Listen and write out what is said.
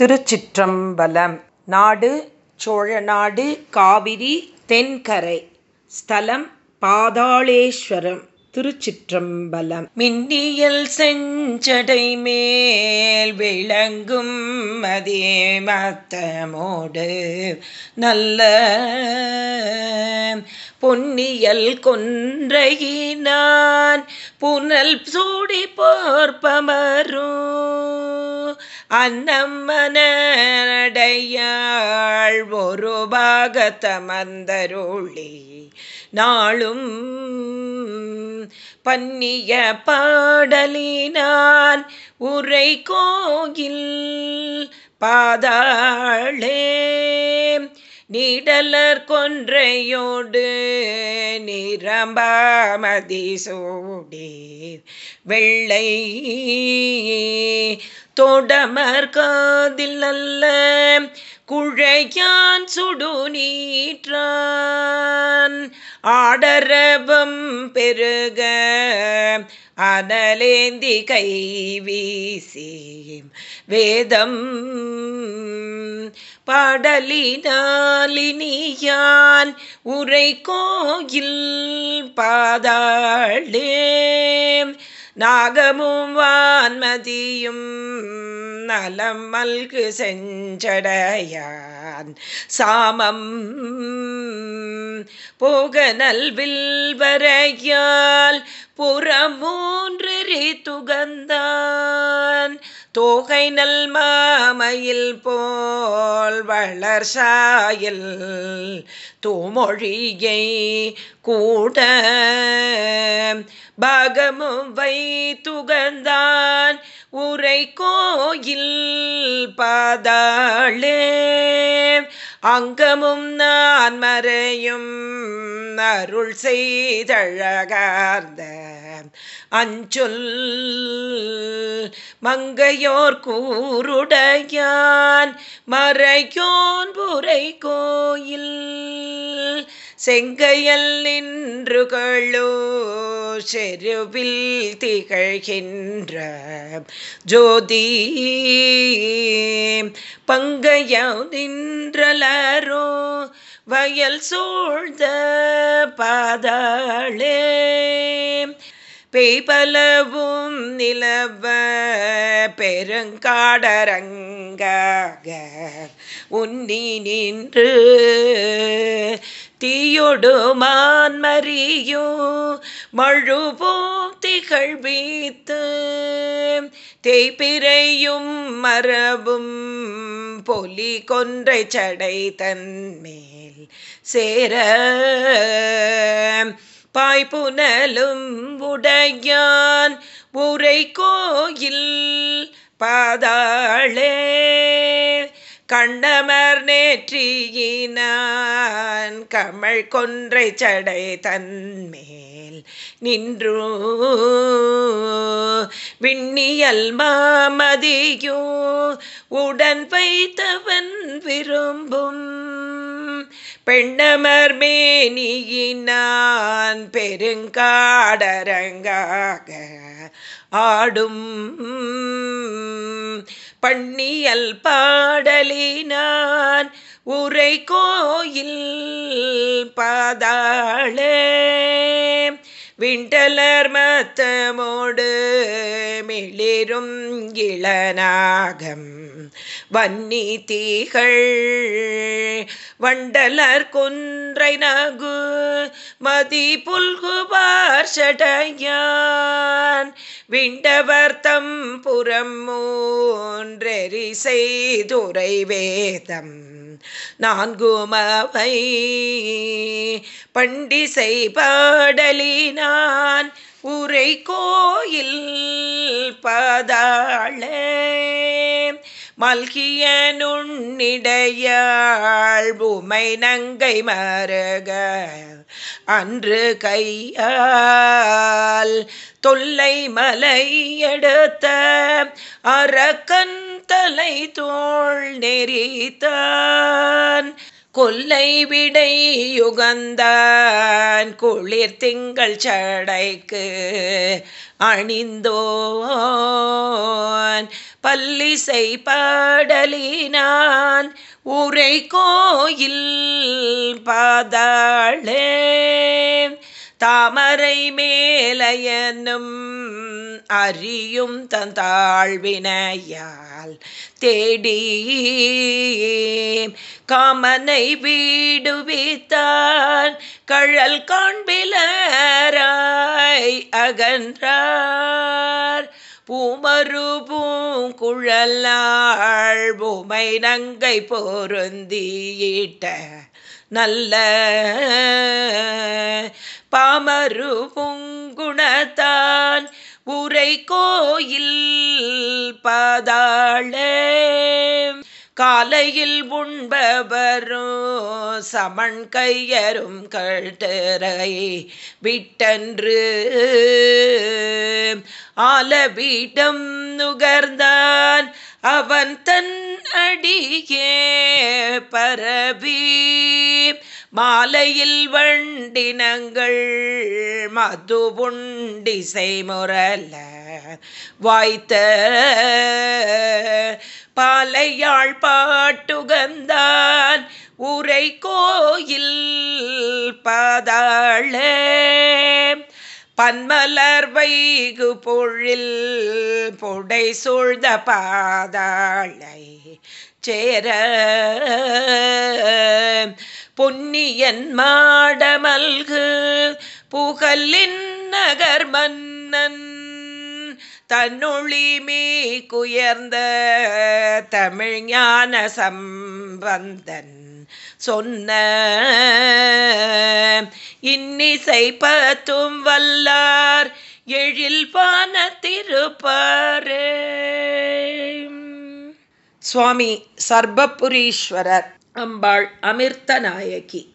திருச்சிற்றம்பலம். நாடு சோழநாடு காவிரி தென்கரை. ஸ்தலம் பாதாளேஸ்வரம். திருச்சிற்றம்பலம். மின்னியல் செஞ்சடை மேல் விளங்கும் மதே மத்தமோடு நல்ல பொன்னியல் கொன்றையினான். புனல் சூடி போர்பமரும் அன்னம்மனடையாள் ஒரு பாகத்தமர்ந்தருளி. நாளும் பன்னிய பாடலினான் உரை கோயில் பாதாளே. நீடலர் கொன்றையோடு நிரம்பாமதி சோடீர். வெள்ளை தோடமர் காதில் நல்ல குழையான் சுடு நீற்றான். ஆடரபம் பெருக அனலேந்தி கை வீசி. வேதம் பாடலினாலினியான் உரை கோயில் பாதாளே. நாகமும் வான்மதியும் நலம் மல்கு செஞ்சடையான் சாமம். போக நல்வில்வரையால் புறமூன்றெறி துகந்தான். தோகை நல் மாமையில் போல் வளர் சாயல் தூமொழியை கூட பாகமும் வை துகந்தான் உரை கோயில் பாதாளே அங்கமும் நான் மறையும் அருள் செய்தழகார்ந்த அஞ்சொல் மங்கையோர் கூருடையான் மறையோன் புரை கோயில் செங்கையல் நின்றுகளோ செருவில் திகழ்கின்ற ஜோதி. பங்கையம் நின்றலரோ வயல் சூழ்ந்த பாதாளே. பெய்பலவும் நிலவ பெருங்காடரங்காக உன்னி நின்று தீயொடு மான்மறியோ மழுவோம் திகழ் வீத்து. தேய்பிரையும் மரபும் பொலி கொன்றை சடை தன்மேல் சேர. பாய்புனலும் உடையான் உரை கோயில் பாதாளே. கண்டமர் நேற்றியினார் தன் கமல் கொன்றை சடை தன்மேல் நின்று. விண்ணியல் மாமதியோ உடன் வைத்தவன் விரும்பும் பெண்ணமர் மேனியினான் பெருங்காடரங்காக ஆடும். பண்ணியல் பாடலினான் உரை கோயில் பாதாளே. விண்டலர் மத்தமோடு மிளிரும் இளநாகம் வன்னி தீகள். வண்டலர் கொன்றை நகு மதி புல்குபார் சடையான். விண்டவர்த்தம் புறம் மூன்றெறி செய்துரை வேதம். நான்குமவை பண்டிசை பாடலினான் உரை கோயில் பதாளே. மல்கிய நுண்ணிடையாள் நங்கை மருக அன்று கையால் தொல்லை மலை எடுத்த அரக்கன் தலை தோள் நெறித்தான். கொல்லை விடை யுகந்தான். குளிர் திங்கள் சடைக்கு அணிந்தோன். பல்லிசை பாடலினான். உரை கோயில் பாதாளே. தாமரை மேலையனும் அறியும் தந்தாழ்வினையால் தேடி காமனை வீடுவித்தான் கழல் காண்பிலராய் அகன்றார். பூமரு பூங்குழலாள் பூமை நங்கை பொருந்தியிட்ட நல்ல பாமரு புங்குணத்தான் உரை கோயில் பாதாளே. காலையில் உண்பவரும் சமன் கையரும் கட்டரை விட்டன்று. ஆலபீட்டம் நுகர்ந்தான் அவன் தன் அடியே பரபி. மாலையில் வண்டினங்கள் மது உண்டிசை முரல வாய்த்த பாலையாழ் பாட்டுகந்தான் உரை கோயில் பாதாள. பன்மலர் வைகு பொழில் பொடை சூழ்ந்த பாதாளை சேர. பொன்னியன் மாடமல்கு புகலின் நகர் மன்னன் தன்னொழிமே குயர்ந்த தமிழ் ஞான சம்பந்தன் சொன்ன இன்னிசை பத்தும் வல்லார் எழில் பான திருப்பாரே. சுவாமி சர்பபுரீஸ்வரர் அம்பாள் அமிர்த நாயகி